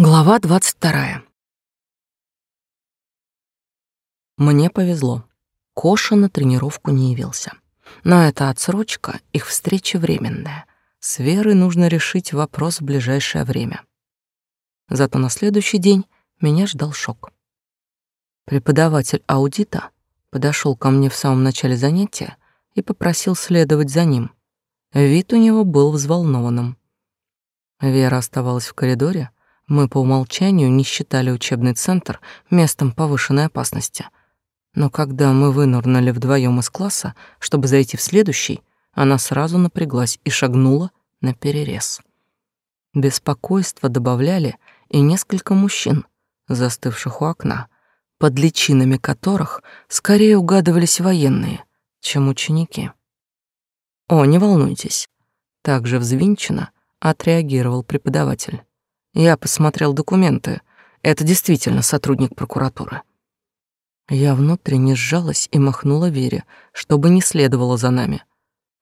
Глава двадцать вторая. Мне повезло. Коша на тренировку не явился. Но это отсрочка, их встреча временная. С Верой нужно решить вопрос в ближайшее время. Зато на следующий день меня ждал шок. Преподаватель аудита подошел ко мне в самом начале занятия и попросил следовать за ним. Вид у него был взволнованным. Вера оставалась в коридоре, мы по умолчанию не считали учебный центр местом повышенной опасности. Но когда мы вынырнули вдвоем из класса, чтобы зайти в следующий, она сразу напряглась и шагнула на перерез. Беспокойство добавляли и несколько мужчин, застывших у окна, под личинами которых скорее угадывались военные, чем ученики. «О, не волнуйтесь», — также взвинченно отреагировал преподаватель. Я посмотрел документы. Это действительно сотрудник прокуратуры. Я внутренне сжалась и махнула Вере, чтобы не следовало за нами.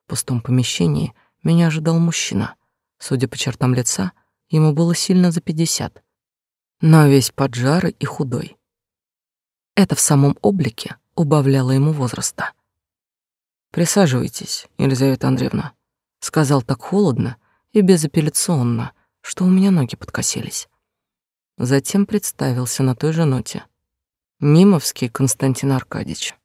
В пустом помещении меня ожидал мужчина. Судя по чертам лица, ему было сильно за пятьдесят, но весь поджарый и худой. Это в самом облике убавляло ему возраста. «Присаживайтесь, Елизавета Андреевна», — сказал так холодно и безапелляционно, что у меня ноги подкосились. Затем представился на той же ноте. Нимовский Константин Аркадьевич.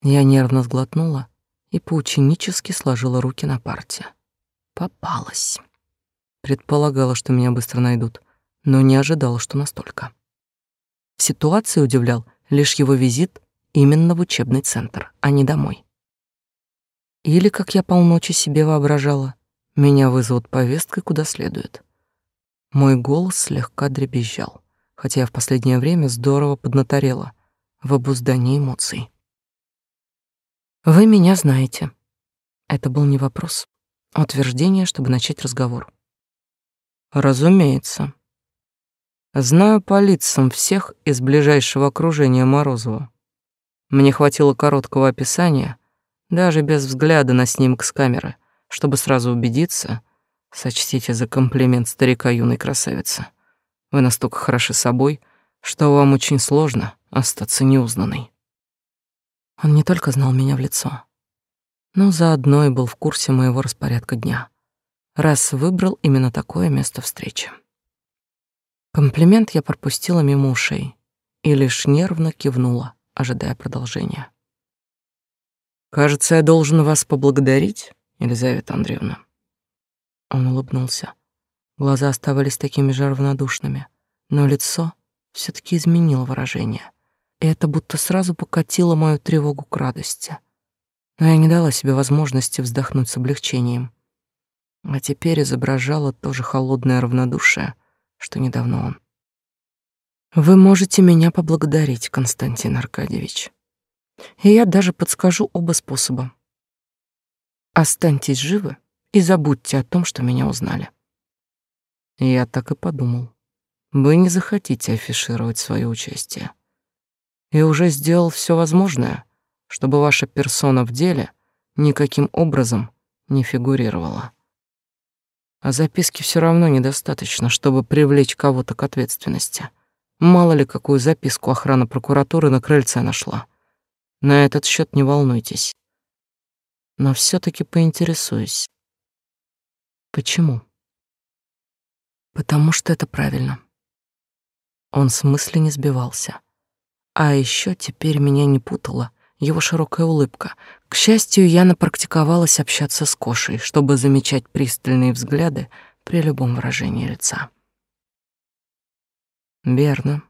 Я нервно сглотнула и поученически сложила руки на парте. Попалась. Предполагала, что меня быстро найдут, но не ожидала, что настолько. В ситуации удивлял лишь его визит именно в учебный центр, а не домой. Или, как я полночи себе воображала, меня вызовут повесткой куда следует. Мой голос слегка дребезжал, хотя я в последнее время здорово поднаторела в обуздании эмоций. Вы меня знаете. Это был не вопрос, а утверждение, чтобы начать разговор. Разумеется. Знаю по лицам всех из ближайшего окружения Морозова. Мне хватило короткого описания, даже без взгляда на снимок с камеры, чтобы сразу убедиться, сочтите за комплимент старика юной красавицы. Вы настолько хороши собой, что вам очень сложно остаться неузнанной. Он не только знал меня в лицо, но заодно и был в курсе моего распорядка дня, раз выбрал именно такое место встречи. Комплимент я пропустила мимо ушей и лишь нервно кивнула, ожидая продолжения. «Кажется, я должен вас поблагодарить Елизавета Андреевна. Он улыбнулся. Глаза оставались такими же равнодушными, но лицо все таки изменило выражение. И это будто сразу покатило мою тревогу к радости. Но я не дала себе возможности вздохнуть с облегчением. А теперь изображала то же холодное равнодушие, что недавно он. Вы можете меня поблагодарить, Константин Аркадьевич. И я даже подскажу оба способа. Останьтесь живы и забудьте о том, что меня узнали. Я так и подумал. Вы не захотите афишировать свое участие. И уже сделал все возможное, чтобы ваша персона в деле никаким образом не фигурировала. А записки все равно недостаточно, чтобы привлечь кого-то к ответственности. Мало ли, какую записку охрана прокуратуры на крыльце нашла. На этот счет не волнуйтесь но все таки поинтересуюсь. Почему? Потому что это правильно. Он с мысли не сбивался. А еще теперь меня не путала его широкая улыбка. К счастью, я напрактиковалась общаться с Кошей, чтобы замечать пристальные взгляды при любом выражении лица. Верно.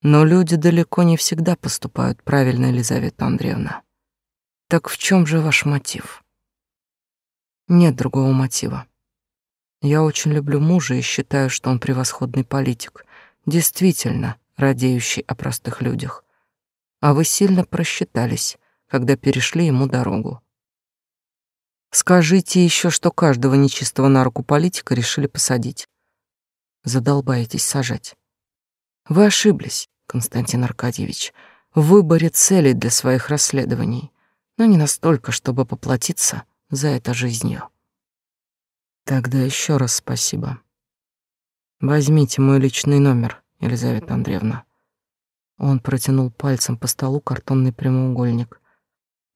Но люди далеко не всегда поступают правильно, Елизавета Андреевна. Так в чем же ваш мотив? Нет другого мотива. Я очень люблю мужа и считаю, что он превосходный политик, действительно радеющий о простых людях. А вы сильно просчитались, когда перешли ему дорогу. Скажите еще, что каждого нечистого на руку политика решили посадить. Задолбаетесь сажать. Вы ошиблись, Константин Аркадьевич, в выборе целей для своих расследований но не настолько, чтобы поплатиться за это жизнью. Тогда еще раз спасибо. Возьмите мой личный номер, Елизавета Андреевна. Он протянул пальцем по столу картонный прямоугольник.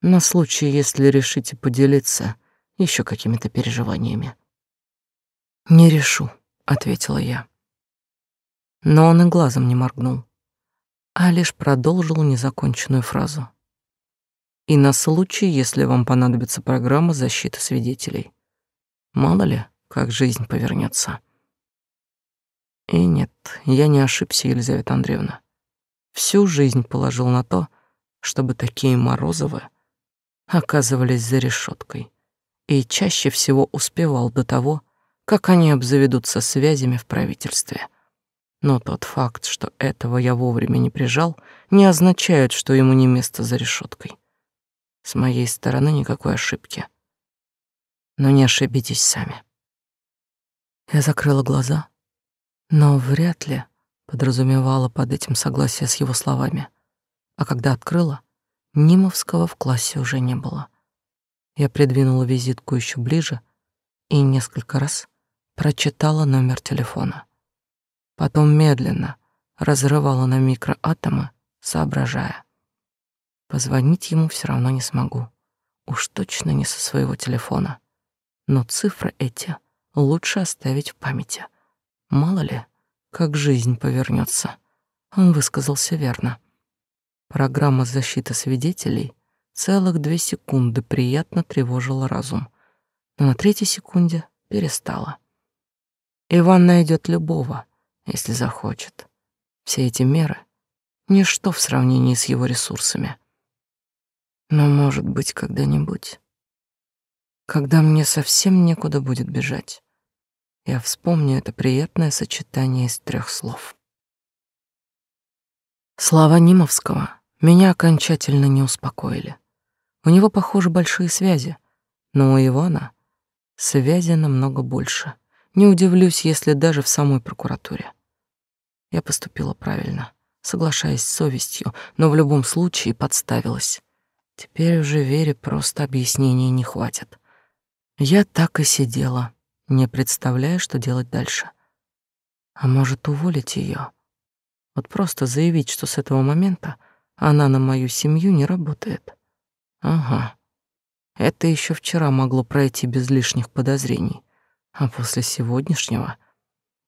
На случай, если решите поделиться еще какими-то переживаниями. Не решу, ответила я. Но он и глазом не моргнул, а лишь продолжил незаконченную фразу. И на случай, если вам понадобится программа защиты свидетелей. Мало ли, как жизнь повернется. И нет, я не ошибся, Елизавета Андреевна. Всю жизнь положил на то, чтобы такие Морозовы оказывались за решеткой, и чаще всего успевал до того, как они обзаведутся связями в правительстве. Но тот факт, что этого я вовремя не прижал, не означает, что ему не место за решеткой. С моей стороны никакой ошибки. Но не ошибитесь сами. Я закрыла глаза но вряд ли подразумевала под этим согласие с его словами. А когда открыла, Нимовского в классе уже не было. Я придвинула визитку еще ближе и несколько раз прочитала номер телефона. Потом медленно разрывала на микроатомы, соображая. Позвонить ему все равно не смогу. Уж точно не со своего телефона. Но цифры эти лучше оставить в памяти — Мало ли, как жизнь повернется. Он высказался верно. Программа защиты свидетелей целых две секунды приятно тревожила разум, но на третьей секунде перестала. Иван найдет любого, если захочет. Все эти меры — ничто в сравнении с его ресурсами. Но, может быть, когда-нибудь, когда мне совсем некуда будет бежать, я вспомню это приятное сочетание из трех слов. Слова Нимовского меня окончательно не успокоили. У него, похоже, большие связи, но у Ивана связи намного больше. Не удивлюсь, если даже в самой прокуратуре. Я поступила правильно, соглашаясь с совестью, но в любом случае подставилась. Теперь уже Вере просто объяснений не хватит. Я так и сидела, не представляя, что делать дальше. А может, уволить ее? Вот просто заявить, что с этого момента она на мою семью не работает. Ага. Это еще вчера могло пройти без лишних подозрений. А после сегодняшнего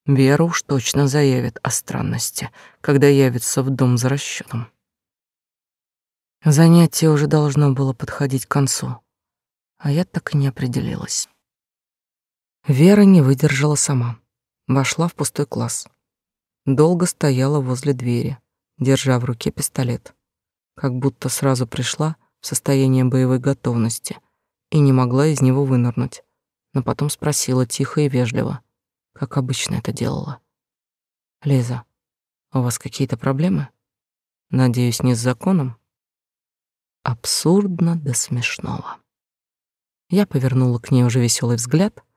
Вера уж точно заявит о странности, когда явится в дом за расчетом. Занятие уже должно было подходить к концу, а я так и не определилась. Вера не выдержала сама. Вошла в пустой класс. Долго стояла возле двери, держа в руке пистолет. Как будто сразу пришла в состояние боевой готовности и не могла из него вынырнуть. Но потом спросила тихо и вежливо, как обычно это делала. «Лиза, у вас какие-то проблемы? Надеюсь, не с законом?» Абсурдно до смешного. Я повернула к ней уже веселый взгляд —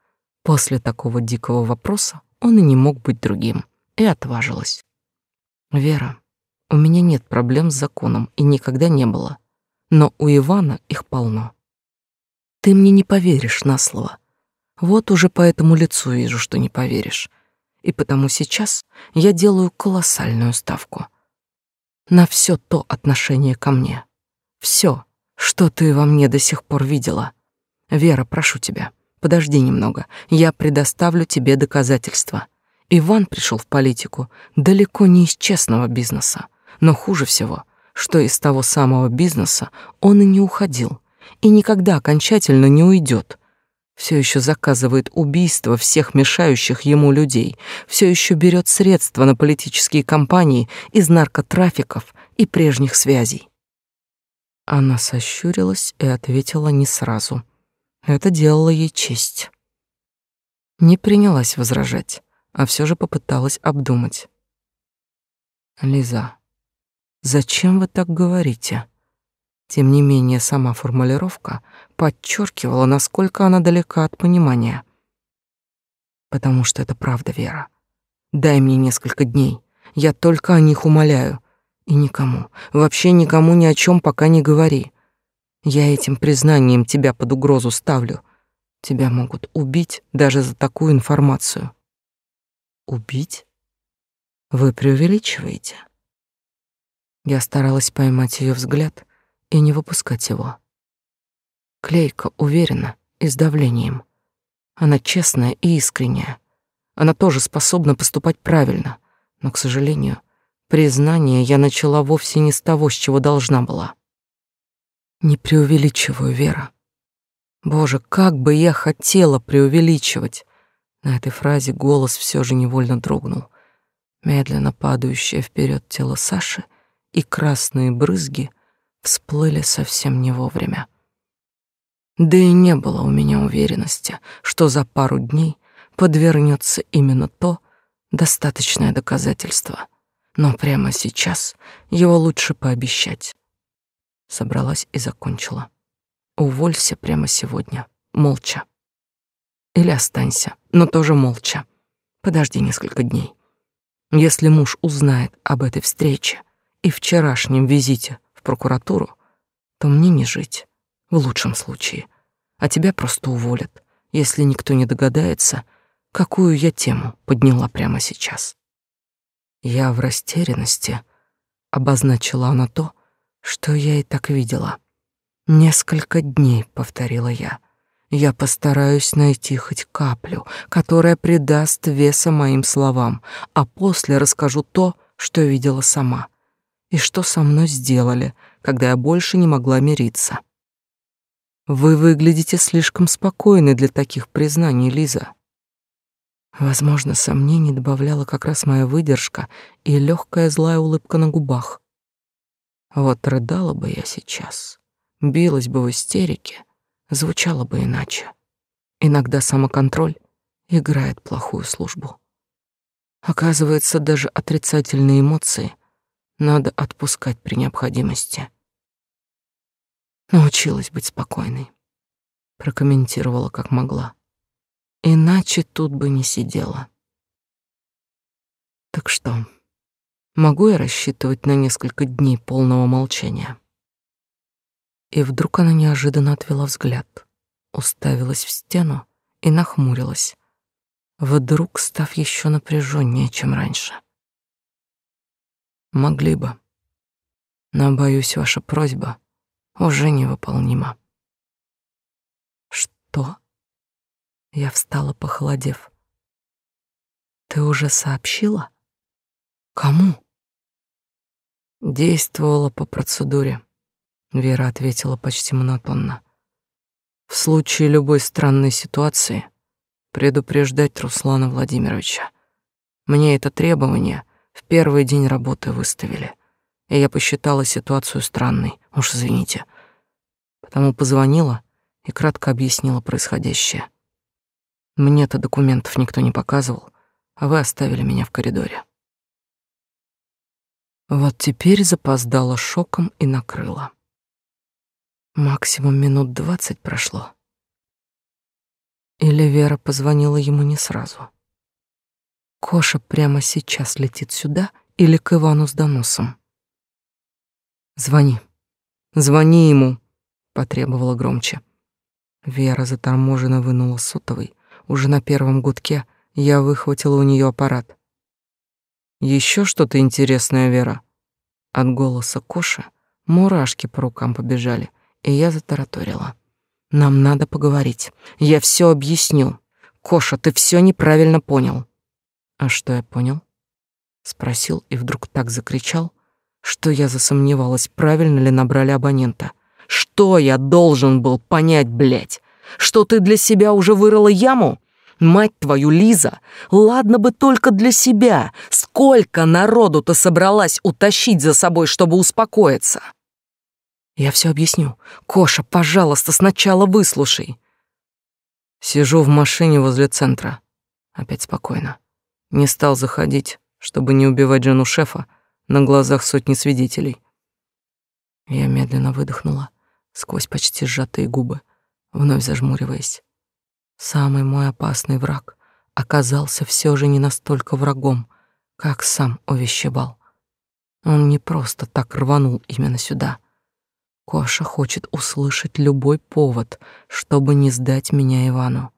После такого дикого вопроса он и не мог быть другим, и отважилась. «Вера, у меня нет проблем с законом и никогда не было, но у Ивана их полно. Ты мне не поверишь на слово. Вот уже по этому лицу вижу, что не поверишь. И потому сейчас я делаю колоссальную ставку. На все то отношение ко мне. Все, что ты во мне до сих пор видела. Вера, прошу тебя, Подожди немного, я предоставлю тебе доказательства. Иван пришел в политику далеко не из честного бизнеса, но хуже всего, что из того самого бизнеса он и не уходил, и никогда окончательно не уйдет. Все еще заказывает убийство всех мешающих ему людей, все еще берет средства на политические кампании из наркотрафиков и прежних связей. Она сощурилась и ответила не сразу — это делало ей честь. Не принялась возражать, а все же попыталась обдумать. Лиза, зачем вы так говорите? Тем не менее, сама формулировка подчеркивала, насколько она далека от понимания. Потому что это правда, Вера. Дай мне несколько дней. Я только о них умоляю. И никому, вообще никому ни о чем пока не говори. Я этим признанием тебя под угрозу ставлю. Тебя могут убить даже за такую информацию. убить? Вы преувеличиваете. Я старалась поймать ее взгляд и не выпускать его. Клейка уверена и с давлением. Она честная и искренняя. Она тоже способна поступать правильно, но, к сожалению, признание я начала вовсе не с того, с чего должна была. Не преувеличиваю, Вера. Боже, как бы я хотела преувеличивать. На этой фразе голос все же невольно дрогнул. Медленно падающее вперед тело Саши и красные брызги всплыли совсем не вовремя. Да и не было у меня уверенности, что за пару дней подвернется именно то достаточное доказательство. Но прямо сейчас его лучше пообещать. Собралась и закончила. Уволься прямо сегодня, молча. Или останься, но тоже молча. Подожди несколько дней. Если муж узнает об этой встрече и вчерашнем визите в прокуратуру, то мне не жить, в лучшем случае, а тебя просто уволят, если никто не догадается, какую я тему подняла прямо сейчас. Я в растерянности обозначила она то, что я и так видела. Несколько дней, повторила я. Я постараюсь найти хоть каплю, которая придаст веса моим словам, а после расскажу то, что видела сама. И что со мной сделали, когда я больше не могла мириться. Вы выглядите слишком спокойной для таких признаний, Лиза. Возможно, сомнений добавляла как раз моя выдержка и легкая злая улыбка на губах. Вот рыдала бы я сейчас, билась бы в истерике, звучало бы иначе. Иногда самоконтроль играет плохую службу. Оказывается, даже отрицательные эмоции надо отпускать при необходимости. Научилась быть спокойной, прокомментировала как могла. Иначе тут бы не сидела. Так что, Могу я рассчитывать на несколько дней полного молчания? И вдруг она неожиданно отвела взгляд, уставилась в стену и нахмурилась, вдруг став еще напряженнее, чем раньше. Могли бы, но, боюсь, ваша просьба уже невыполнима. Что? Я встала, похолодев. Ты уже сообщила? Кому? Действовала по процедуре. Вера ответила почти монотонно. В случае любой странной ситуации предупреждать Руслана Владимировича. Мне это требование в первый день работы выставили, и я посчитала ситуацию странной, уж извините. Потому позвонила и кратко объяснила происходящее. Мне-то документов никто не показывал, а вы оставили меня в коридоре. Вот теперь запоздала шоком и накрыла. Максимум минут двадцать прошло. Или Вера позвонила ему не сразу. Коша прямо сейчас летит сюда или к Ивану с доносом. «Звони, звони ему», — потребовала громче. Вера заторможенно вынула сотовый. Уже на первом гудке я выхватила у нее аппарат. Еще что-то интересное, Вера? От голоса Коши мурашки по рукам побежали, и я затараторила. Нам надо поговорить. Я все объясню. Коша, ты все неправильно понял. А что я понял? Спросил и вдруг так закричал, что я засомневалась, правильно ли набрали абонента. Что я должен был понять, блядь? Что ты для себя уже вырыла яму? Мать твою, Лиза, ладно бы только для себя. Сколько народу ты собралась утащить за собой, чтобы успокоиться? Я все объясню. Коша, пожалуйста, сначала выслушай. Сижу в машине возле центра. Опять спокойно. Не стал заходить, чтобы не убивать жену шефа на глазах сотни свидетелей. Я медленно выдохнула сквозь почти сжатые губы, вновь зажмуриваясь. Самый мой опасный враг оказался все же не настолько врагом, как сам увещевал. Он не просто так рванул именно сюда. Коша хочет услышать любой повод, чтобы не сдать меня Ивану.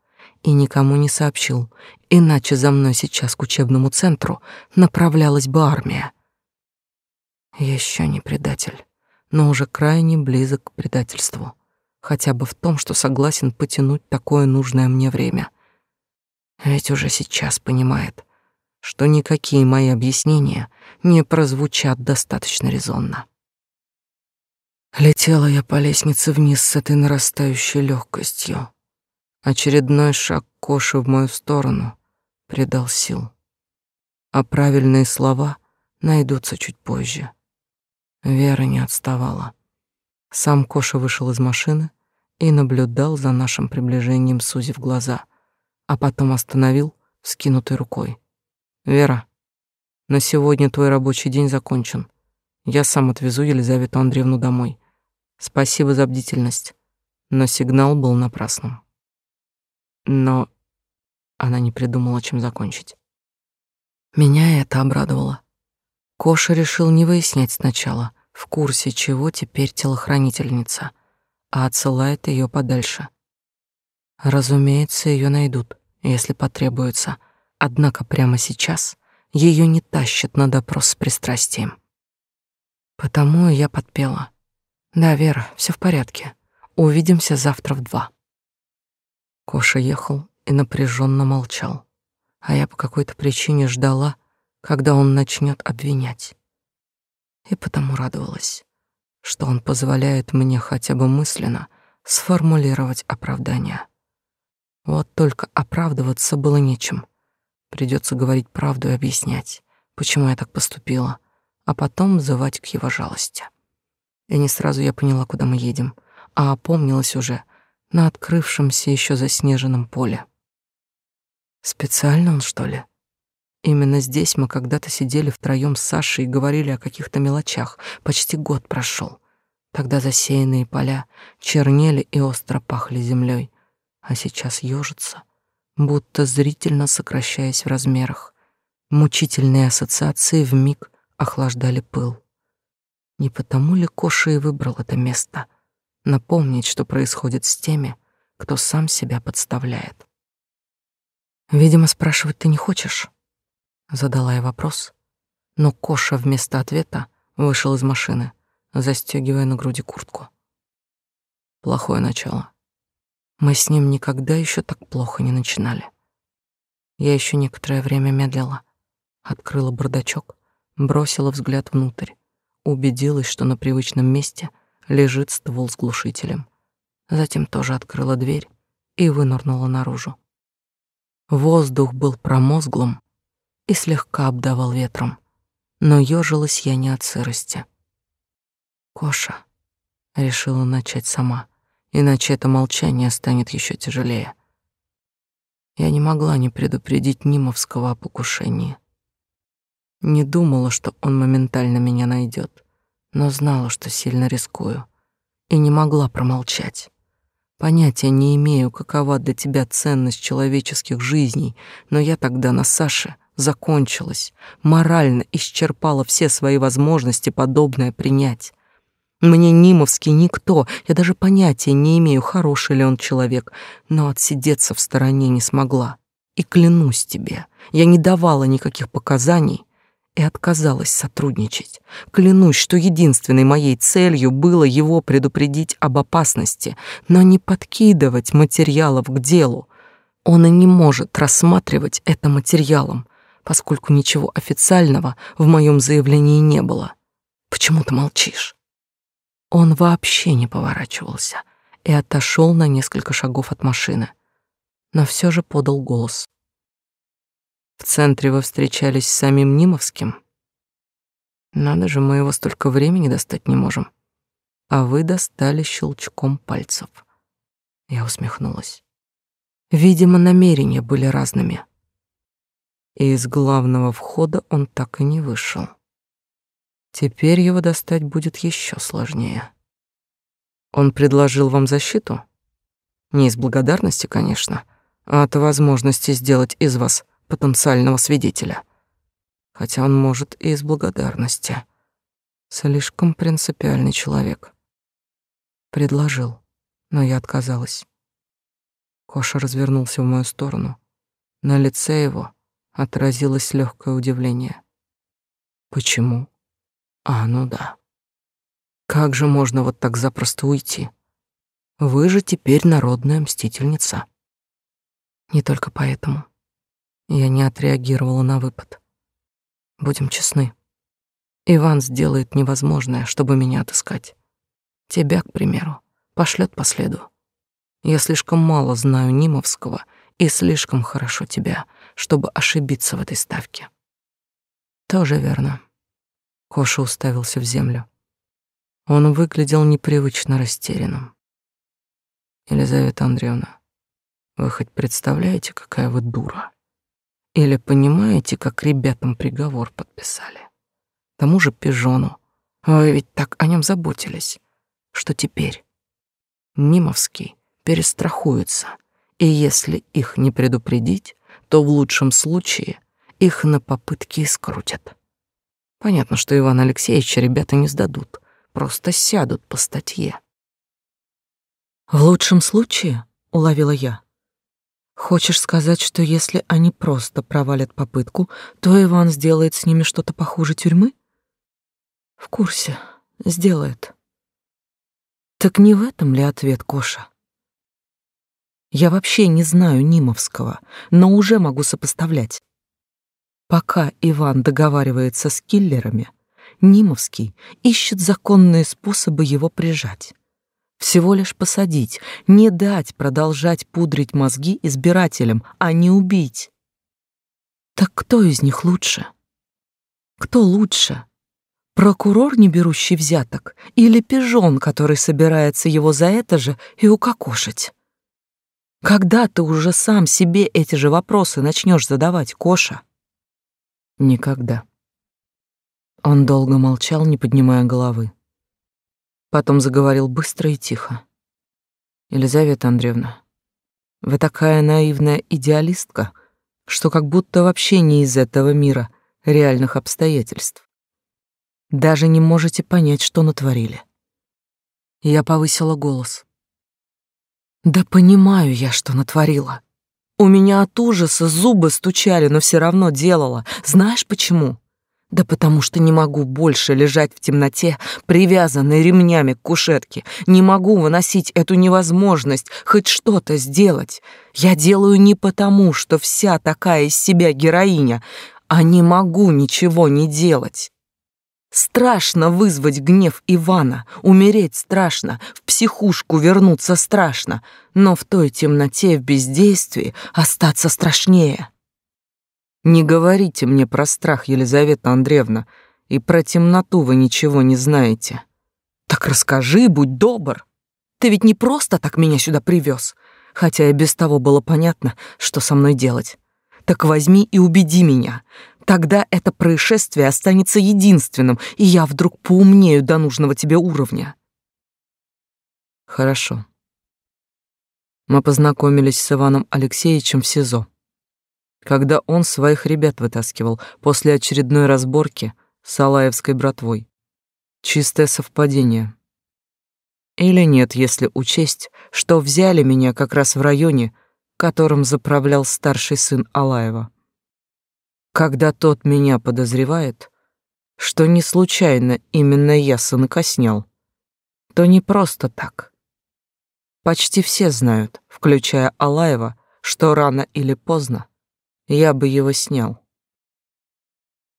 и никому не сообщил, иначе за мной сейчас к учебному центру направлялась бы армия. Еще не предатель, но уже крайне близок к предательству, хотя бы в том, что согласен потянуть такое нужное мне время. Ведь уже сейчас понимает, что никакие мои объяснения не прозвучат достаточно резонно. Летела я по лестнице вниз с этой нарастающей легкостью. Очередной шаг Коши в мою сторону придал сил. А правильные слова найдутся чуть позже. Вера не отставала. Сам Коша вышел из машины и наблюдал за нашим приближением, сузив глаза, а потом остановил, скинутой рукой. «Вера, на сегодня твой рабочий день закончен. Я сам отвезу Елизавету Андреевну домой. Спасибо за бдительность, но сигнал был напрасным». Но она не придумала, чем закончить. Меня это обрадовало. Коша решил не выяснять сначала, в курсе чего теперь телохранительница, а отсылает ее подальше. Разумеется, ее найдут, если потребуется, однако прямо сейчас ее не тащат на допрос с пристрастием. Потому я подпела. Да, Вера, все в порядке. Увидимся завтра в два. Коша ехал и напряженно молчал, а я по какой-то причине ждала, когда он начнет обвинять. И потому радовалась, что он позволяет мне хотя бы мысленно сформулировать оправдание. Вот только оправдываться было нечем. Придется говорить правду и объяснять, почему я так поступила, а потом взывать к его жалости. И не сразу я поняла, куда мы едем, а опомнилась уже — на открывшемся еще заснеженном поле. Специально он, что ли? Именно здесь мы когда-то сидели втроем с Сашей и говорили о каких-то мелочах. Почти год прошел. Тогда засеянные поля чернели и остро пахли землей, а сейчас ежатся, будто зрительно сокращаясь в размерах. Мучительные ассоциации в миг охлаждали пыл. Не потому ли Коша и выбрал это место — напомнить, что происходит с теми, кто сам себя подставляет. Видимо, спрашивать ты не хочешь, задала я вопрос, но Коша вместо ответа вышел из машины, застегивая на груди куртку. Плохое начало. Мы с ним никогда еще так плохо не начинали. Я еще некоторое время медлила, открыла бардачок, бросила взгляд внутрь, убедилась, что на привычном месте лежит ствол с глушителем. Затем тоже открыла дверь и вынырнула наружу. Воздух был промозглым и слегка обдавал ветром, но ёжилась я не от сырости. Коша решила начать сама, иначе это молчание станет еще тяжелее. Я не могла не предупредить Нимовского о покушении. Не думала, что он моментально меня найдет но знала, что сильно рискую, и не могла промолчать. Понятия не имею, какова для тебя ценность человеческих жизней, но я тогда на Саше закончилась, морально исчерпала все свои возможности подобное принять. Мне Нимовский никто, я даже понятия не имею, хороший ли он человек, но отсидеться в стороне не смогла. И клянусь тебе, я не давала никаких показаний, и отказалась сотрудничать. Клянусь, что единственной моей целью было его предупредить об опасности, но не подкидывать материалов к делу. Он и не может рассматривать это материалом, поскольку ничего официального в моем заявлении не было. Почему ты молчишь? Он вообще не поворачивался и отошел на несколько шагов от машины, но все же подал голос. В центре вы встречались с самим Нимовским? Надо же, мы его столько времени достать не можем. А вы достали щелчком пальцев. Я усмехнулась. Видимо, намерения были разными. И из главного входа он так и не вышел. Теперь его достать будет еще сложнее. Он предложил вам защиту? Не из благодарности, конечно, а от возможности сделать из вас потенциального свидетеля. Хотя он может и из благодарности. Слишком принципиальный человек. Предложил, но я отказалась. Коша развернулся в мою сторону. На лице его отразилось легкое удивление. Почему? А, ну да. Как же можно вот так запросто уйти? Вы же теперь народная мстительница. Не только поэтому. Я не отреагировала на выпад. Будем честны. Иван сделает невозможное, чтобы меня отыскать. Тебя, к примеру, пошлет по следу. Я слишком мало знаю Нимовского и слишком хорошо тебя, чтобы ошибиться в этой ставке. Тоже верно. Коша уставился в землю. Он выглядел непривычно растерянным. Елизавета Андреевна, вы хоть представляете, какая вы дура? Или понимаете, как ребятам приговор подписали? Тому же пижону. Вы ведь так о нем заботились, что теперь Нимовский перестрахуется, и если их не предупредить, то в лучшем случае их на попытки скрутят. Понятно, что Иван Алексеевича ребята не сдадут, просто сядут по статье. В лучшем случае, уловила я. Хочешь сказать, что если они просто провалят попытку, то Иван сделает с ними что-то похуже тюрьмы? В курсе, сделает. Так не в этом ли ответ, Коша? Я вообще не знаю Нимовского, но уже могу сопоставлять. Пока Иван договаривается с киллерами, Нимовский ищет законные способы его прижать. Всего лишь посадить, не дать продолжать пудрить мозги избирателям, а не убить. Так кто из них лучше? Кто лучше? Прокурор, не берущий взяток, или пижон, который собирается его за это же и укокошить? Когда ты уже сам себе эти же вопросы начнешь задавать, Коша? Никогда. Он долго молчал, не поднимая головы. Потом заговорил быстро и тихо. Елизавета Андреевна, вы такая наивная идеалистка, что как будто вообще не из этого мира реальных обстоятельств. Даже не можете понять, что натворили. Я повысила голос. Да понимаю я, что натворила. У меня от ужаса зубы стучали, но все равно делала. Знаешь почему? Да потому что не могу больше лежать в темноте, привязанной ремнями к кушетке. Не могу выносить эту невозможность хоть что-то сделать. Я делаю не потому, что вся такая из себя героиня, а не могу ничего не делать. Страшно вызвать гнев Ивана, умереть страшно, в психушку вернуться страшно, но в той темноте, в бездействии остаться страшнее. Не говорите мне про страх, Елизавета Андреевна, и про темноту вы ничего не знаете. Так расскажи, будь добр. Ты ведь не просто так меня сюда привез, хотя и без того было понятно, что со мной делать. Так возьми и убеди меня. Тогда это происшествие останется единственным, и я вдруг поумнею до нужного тебе уровня. Хорошо. Мы познакомились с Иваном Алексеевичем в СИЗО, когда он своих ребят вытаскивал после очередной разборки с Алаевской братвой. Чистое совпадение. Или нет, если учесть, что взяли меня как раз в районе, которым заправлял старший сын Алаева. Когда тот меня подозревает, что не случайно именно я сынка снял, то не просто так. Почти все знают, включая Алаева, что рано или поздно я бы его снял.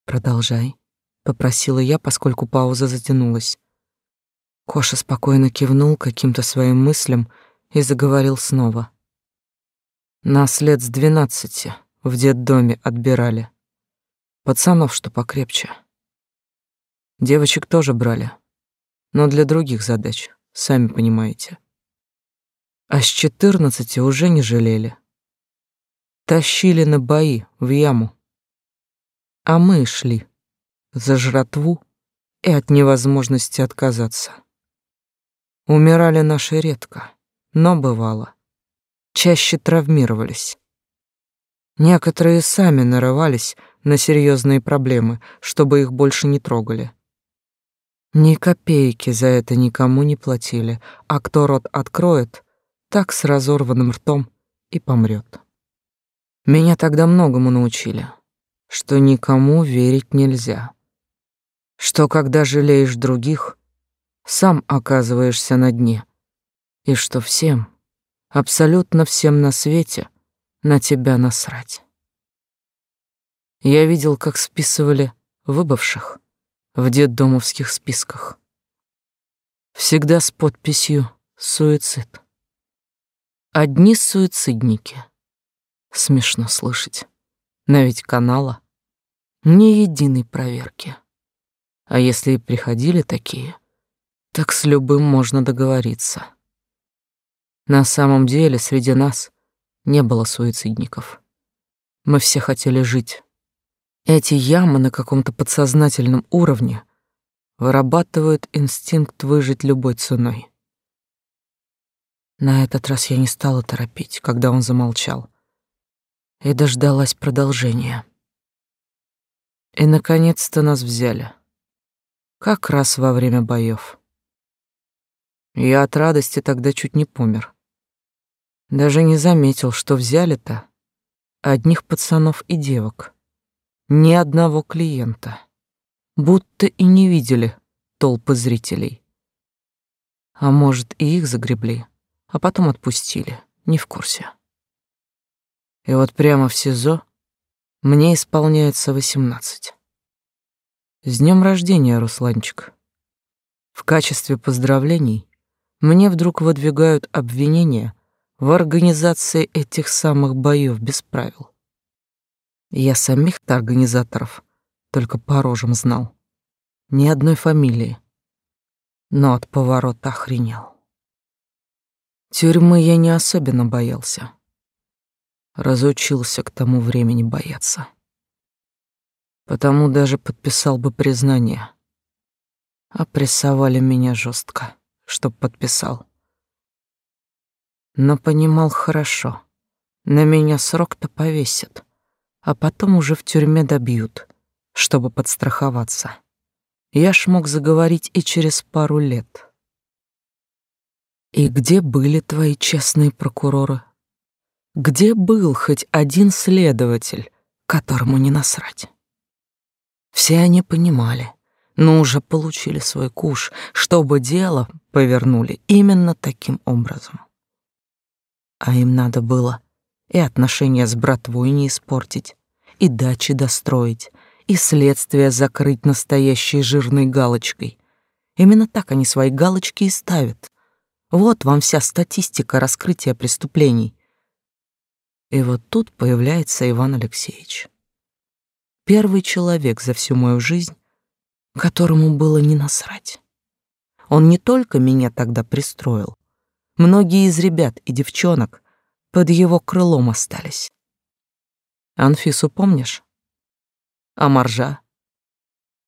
Продолжай, попросила я, поскольку пауза затянулась. Коша спокойно кивнул каким-то своим мыслям и заговорил снова. Нас лет с двенадцати в детдоме отбирали. Пацанов, что покрепче. Девочек тоже брали, но для других задач, сами понимаете. А с четырнадцати уже не жалели. Тащили на бои в яму. А мы шли за жратву и от невозможности отказаться. Умирали наши редко, но бывало. Чаще травмировались. Некоторые сами нарывались на серьезные проблемы, чтобы их больше не трогали. Ни копейки за это никому не платили, а кто рот откроет, так с разорванным ртом и помрет. Меня тогда многому научили, что никому верить нельзя, что когда жалеешь других, сам оказываешься на дне, и что всем, абсолютно всем на свете на тебя насрать. Я видел, как списывали выбывших в детдомовских списках. Всегда с подписью «Суицид». Одни суицидники. Смешно слышать. Но ведь канала ни единой проверки. А если и приходили такие, так с любым можно договориться. На самом деле среди нас не было суицидников. Мы все хотели жить. Эти ямы на каком-то подсознательном уровне вырабатывают инстинкт выжить любой ценой. На этот раз я не стала торопить, когда он замолчал, и дождалась продолжения. И, наконец-то, нас взяли. Как раз во время боев. Я от радости тогда чуть не помер. Даже не заметил, что взяли-то одних пацанов и девок. Ни одного клиента. Будто и не видели толпы зрителей. А может, и их загребли, а потом отпустили. Не в курсе. И вот прямо в СИЗО мне исполняется восемнадцать. С днем рождения, Русланчик. В качестве поздравлений мне вдруг выдвигают обвинения в организации этих самых боев без правил. Я самих-то организаторов только по рожам знал. Ни одной фамилии. Но от поворота охренел. Тюрьмы я не особенно боялся. Разучился к тому времени бояться. Потому даже подписал бы признание. А прессовали меня жестко, чтоб подписал. Но понимал хорошо. На меня срок-то повесят а потом уже в тюрьме добьют, чтобы подстраховаться. Я ж мог заговорить и через пару лет. И где были твои честные прокуроры? Где был хоть один следователь, которому не насрать? Все они понимали, но уже получили свой куш, чтобы дело повернули именно таким образом. А им надо было и отношения с братвой не испортить, и дачи достроить, и следствие закрыть настоящей жирной галочкой. Именно так они свои галочки и ставят. Вот вам вся статистика раскрытия преступлений. И вот тут появляется Иван Алексеевич. Первый человек за всю мою жизнь, которому было не насрать. Он не только меня тогда пристроил, многие из ребят и девчонок под его крылом остались. Анфису помнишь? А Маржа?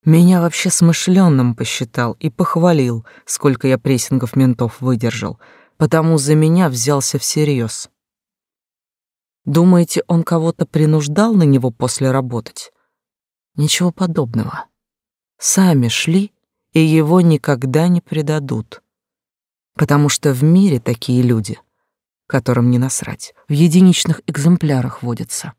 Меня вообще смышленным посчитал и похвалил, сколько я прессингов ментов выдержал, потому за меня взялся всерьез. Думаете, он кого-то принуждал на него после работать? Ничего подобного. Сами шли, и его никогда не предадут. Потому что в мире такие люди, которым не насрать, в единичных экземплярах водятся.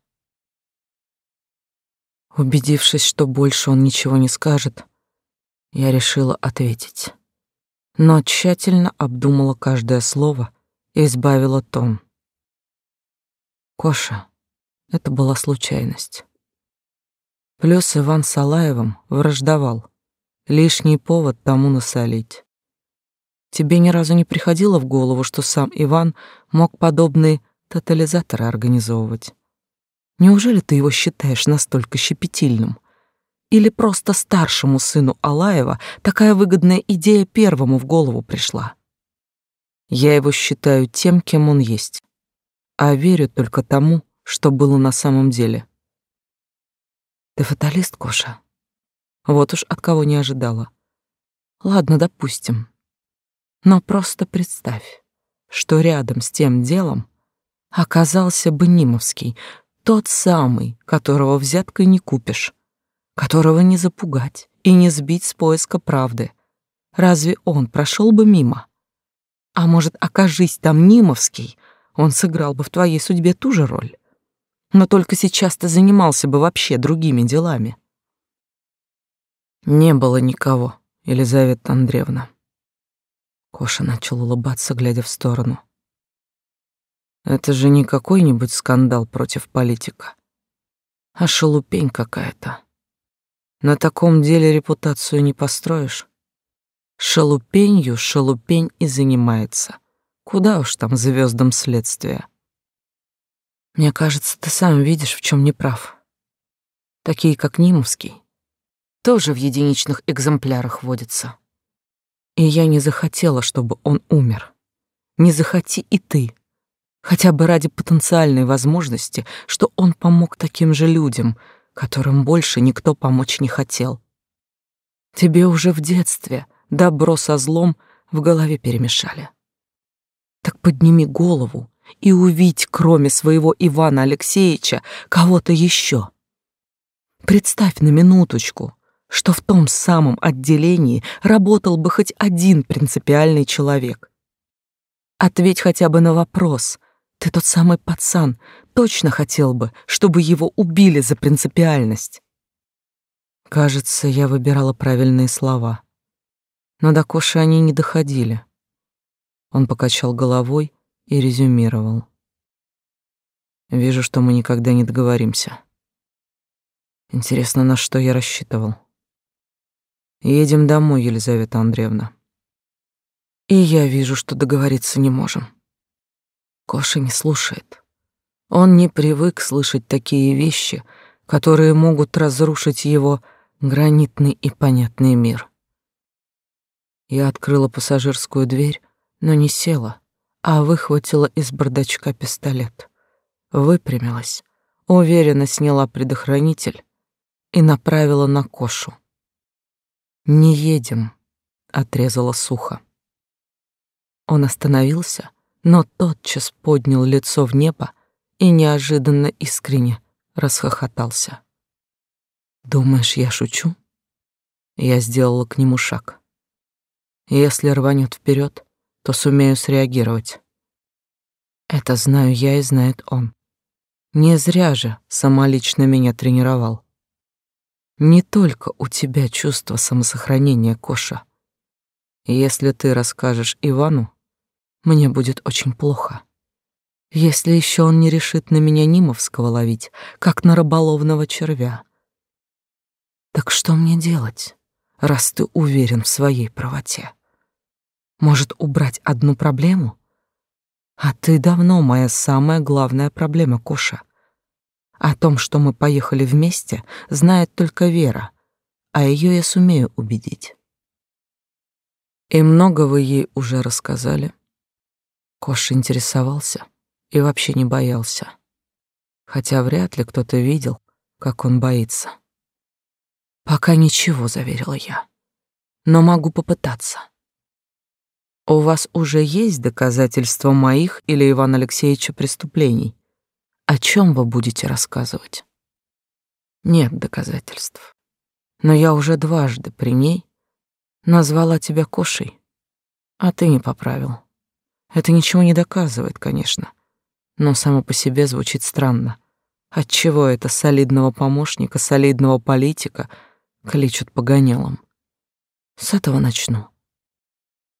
Убедившись, что больше он ничего не скажет, я решила ответить. Но тщательно обдумала каждое слово и избавила тон. Коша, это была случайность. Плюс Иван с Алаевым враждовал. Лишний повод тому насолить. Тебе ни разу не приходило в голову, что сам Иван мог подобные тотализаторы организовывать? Неужели ты его считаешь настолько щепетильным? Или просто старшему сыну Алаева такая выгодная идея первому в голову пришла? Я его считаю тем, кем он есть, а верю только тому, что было на самом деле. Ты фаталист, Коша? Вот уж от кого не ожидала. Ладно, допустим. Но просто представь, что рядом с тем делом оказался бы Нимовский, тот самый, которого взяткой не купишь, которого не запугать и не сбить с поиска правды. Разве он прошел бы мимо? А может, окажись там Нимовский, он сыграл бы в твоей судьбе ту же роль. Но только сейчас ты занимался бы вообще другими делами. Не было никого, Елизавета Андреевна. Коша начал улыбаться, глядя в сторону. Это же не какой-нибудь скандал против политика, а шелупень какая-то. На таком деле репутацию не построишь. Шелупенью шелупень и занимается. Куда уж там звездам следствия. Мне кажется, ты сам видишь, в чем не прав. Такие, как Нимовский, тоже в единичных экземплярах водятся. И я не захотела, чтобы он умер. Не захоти и ты. Хотя бы ради потенциальной возможности, что он помог таким же людям — которым больше никто помочь не хотел. Тебе уже в детстве добро со злом в голове перемешали. Так подними голову и увидь, кроме своего Ивана Алексеевича, кого-то еще. Представь на минуточку, что в том самом отделении работал бы хоть один принципиальный человек. Ответь хотя бы на вопрос, ты тот самый пацан, точно хотел бы, чтобы его убили за принципиальность. Кажется, я выбирала правильные слова. Но до Коши они не доходили. Он покачал головой и резюмировал. Вижу, что мы никогда не договоримся. Интересно, на что я рассчитывал. Едем домой, Елизавета Андреевна. И я вижу, что договориться не можем. Коша не слушает. Он не привык слышать такие вещи, которые могут разрушить его гранитный и понятный мир. Я открыла пассажирскую дверь, но не села, а выхватила из бардачка пистолет. Выпрямилась, уверенно сняла предохранитель и направила на Кошу. «Не едем», — отрезала сухо. Он остановился, — но тотчас поднял лицо в небо и неожиданно искренне расхохотался. «Думаешь, я шучу?» Я сделала к нему шаг. Если рванет вперед, то сумею среагировать. Это знаю я и знает он. Не зря же самолично меня тренировал. Не только у тебя чувство самосохранения, Коша. Если ты расскажешь Ивану, мне будет очень плохо. Если еще он не решит на меня Нимовского ловить, как на рыболовного червя. Так что мне делать, раз ты уверен в своей правоте? Может, убрать одну проблему? А ты давно моя самая главная проблема, Коша. О том, что мы поехали вместе, знает только Вера, а ее я сумею убедить. И много вы ей уже рассказали? Кош интересовался и вообще не боялся. Хотя вряд ли кто-то видел, как он боится. «Пока ничего», — заверила я. «Но могу попытаться». «У вас уже есть доказательства моих или Ивана Алексеевича преступлений? О чем вы будете рассказывать?» «Нет доказательств. Но я уже дважды при ней назвала тебя Кошей, а ты не поправил. Это ничего не доказывает, конечно, но само по себе звучит странно. Отчего это солидного помощника, солидного политика кличут погонялом? С этого начну.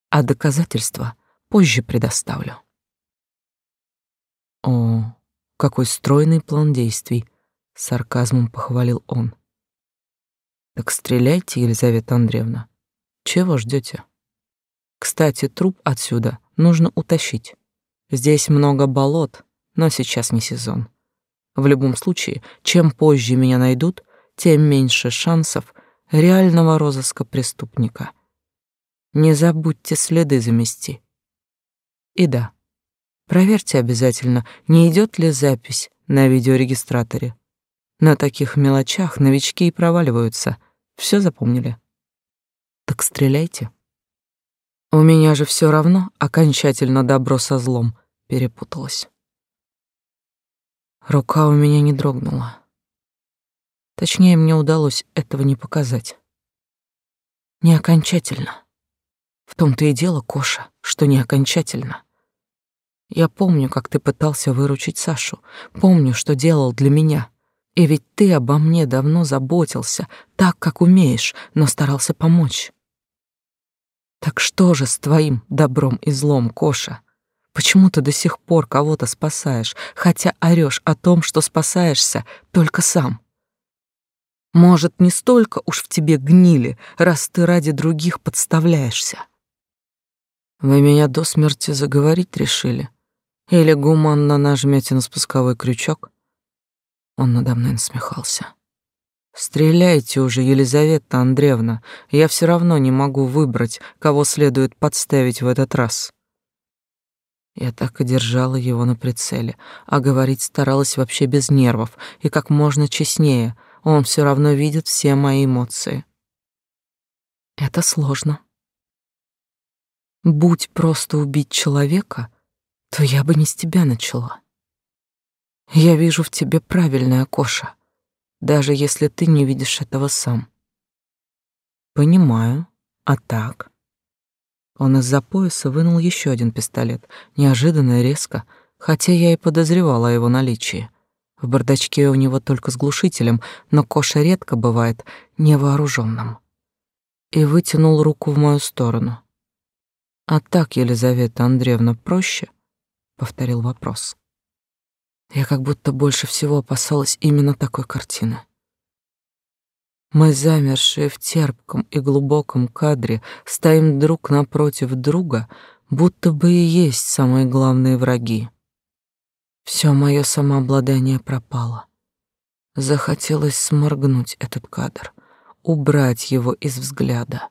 А доказательства позже предоставлю. О, какой стройный план действий, сарказмом похвалил он. Так стреляйте, Елизавета Андреевна. Чего ждете? Кстати, труп отсюда нужно утащить. Здесь много болот, но сейчас не сезон. В любом случае, чем позже меня найдут, тем меньше шансов реального розыска преступника. Не забудьте следы замести. И да, проверьте обязательно, не идет ли запись на видеорегистраторе. На таких мелочах новички и проваливаются. Все запомнили? Так стреляйте. У меня же все равно окончательно добро со злом перепуталось. Рука у меня не дрогнула. Точнее, мне удалось этого не показать. Не окончательно. В том-то и дело, Коша, что не окончательно. Я помню, как ты пытался выручить Сашу. Помню, что делал для меня. И ведь ты обо мне давно заботился, так, как умеешь, но старался помочь. Так что же с твоим добром и злом, Коша? Почему ты до сих пор кого-то спасаешь, хотя орёшь о том, что спасаешься только сам? Может, не столько уж в тебе гнили, раз ты ради других подставляешься? Вы меня до смерти заговорить решили? Или гуманно нажмете на спусковой крючок? Он надо мной насмехался. Стреляйте уже, Елизавета Андреевна. Я все равно не могу выбрать, кого следует подставить в этот раз. Я так и держала его на прицеле, а говорить старалась вообще без нервов и как можно честнее. Он все равно видит все мои эмоции. Это сложно. Будь просто убить человека, то я бы не с тебя начала. Я вижу в тебе правильная Коша даже если ты не видишь этого сам. Понимаю. А так? Он из-за пояса вынул еще один пистолет, неожиданно и резко, хотя я и подозревала о его наличии. В бардачке у него только с глушителем, но Коша редко бывает невооруженным. И вытянул руку в мою сторону. «А так, Елизавета Андреевна, проще?» — повторил вопрос. Я как будто больше всего опасалась именно такой картины. Мы, замершие в терпком и глубоком кадре, стоим друг напротив друга, будто бы и есть самые главные враги. Все мое самообладание пропало. Захотелось сморгнуть этот кадр, убрать его из взгляда,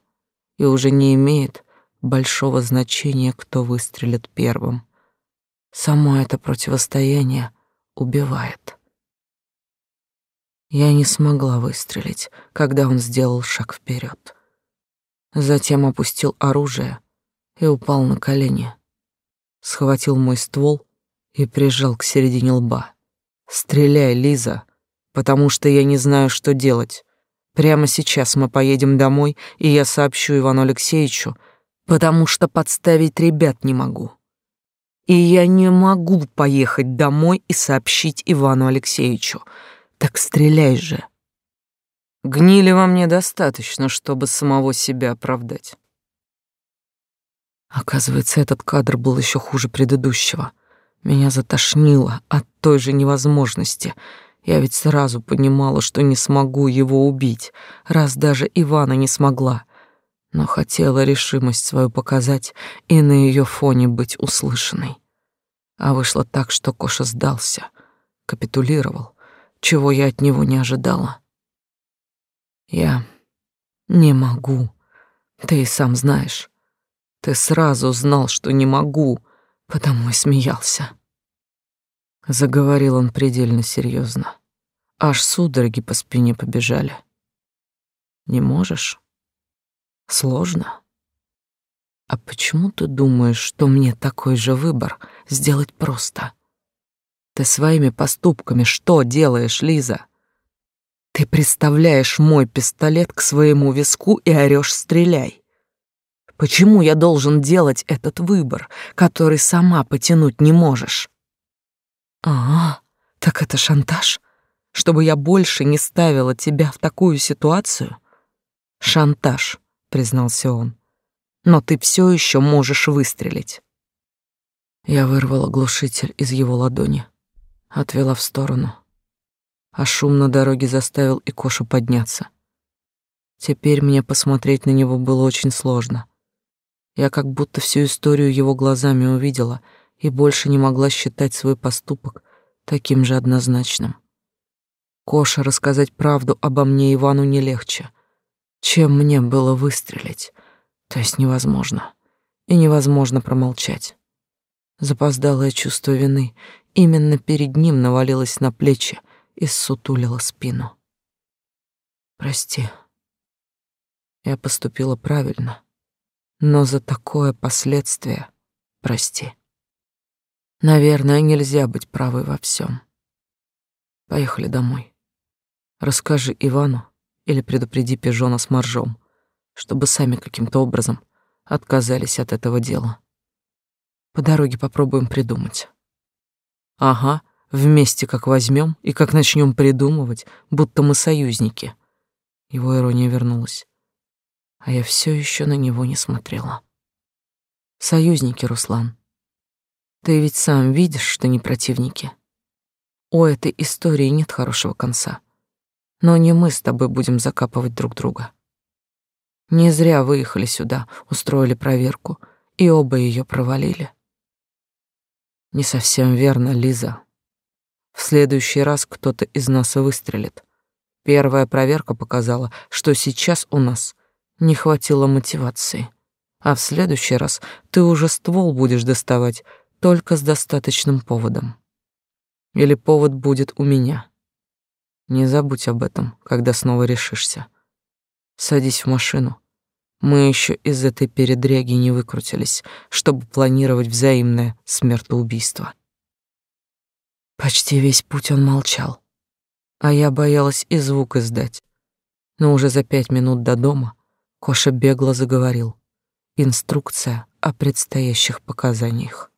и уже не имеет большого значения, кто выстрелит первым. Само это противостояние — убивает. Я не смогла выстрелить, когда он сделал шаг вперед. Затем опустил оружие и упал на колени. Схватил мой ствол и прижал к середине лба. «Стреляй, Лиза, потому что я не знаю, что делать. Прямо сейчас мы поедем домой, и я сообщу Ивану Алексеевичу, потому что подставить ребят не могу и я не могу поехать домой и сообщить Ивану Алексеевичу. Так стреляй же. Гнили во мне достаточно, чтобы самого себя оправдать. Оказывается, этот кадр был еще хуже предыдущего. Меня затошнило от той же невозможности. Я ведь сразу понимала, что не смогу его убить, раз даже Ивана не смогла но хотела решимость свою показать и на ее фоне быть услышанной. А вышло так, что Коша сдался, капитулировал, чего я от него не ожидала. Я не могу. Ты и сам знаешь. Ты сразу знал, что не могу, потому и смеялся. Заговорил он предельно серьезно. Аж судороги по спине побежали. Не можешь? Сложно. А почему ты думаешь, что мне такой же выбор сделать просто? Ты своими поступками что делаешь, Лиза? Ты приставляешь мой пистолет к своему виску и орёшь «стреляй». Почему я должен делать этот выбор, который сама потянуть не можешь? А, так это шантаж? Чтобы я больше не ставила тебя в такую ситуацию? Шантаж признался он. Но ты все еще можешь выстрелить. Я вырвала глушитель из его ладони, отвела в сторону, а шум на дороге заставил и Кошу подняться. Теперь мне посмотреть на него было очень сложно. Я как будто всю историю его глазами увидела и больше не могла считать свой поступок таким же однозначным. Коша рассказать правду обо мне Ивану не легче — чем мне было выстрелить. То есть невозможно. И невозможно промолчать. Запоздалое чувство вины именно перед ним навалилось на плечи и сутулило спину. Прости. Я поступила правильно, но за такое последствие прости. Наверное, нельзя быть правой во всем. Поехали домой. Расскажи Ивану, или предупреди пижона с моржом, чтобы сами каким-то образом отказались от этого дела. По дороге попробуем придумать. Ага, вместе как возьмем и как начнем придумывать, будто мы союзники. Его ирония вернулась. А я все еще на него не смотрела. Союзники, Руслан. Ты ведь сам видишь, что не противники. У этой истории нет хорошего конца. Но не мы с тобой будем закапывать друг друга. Не зря выехали сюда, устроили проверку, и оба ее провалили. Не совсем верно, Лиза. В следующий раз кто-то из нас выстрелит. Первая проверка показала, что сейчас у нас не хватило мотивации. А в следующий раз ты уже ствол будешь доставать только с достаточным поводом. Или повод будет у меня. Не забудь об этом, когда снова решишься. Садись в машину. Мы еще из этой передряги не выкрутились, чтобы планировать взаимное смертоубийство. Почти весь путь он молчал, а я боялась и звук издать. Но уже за пять минут до дома Коша бегло заговорил. Инструкция о предстоящих показаниях.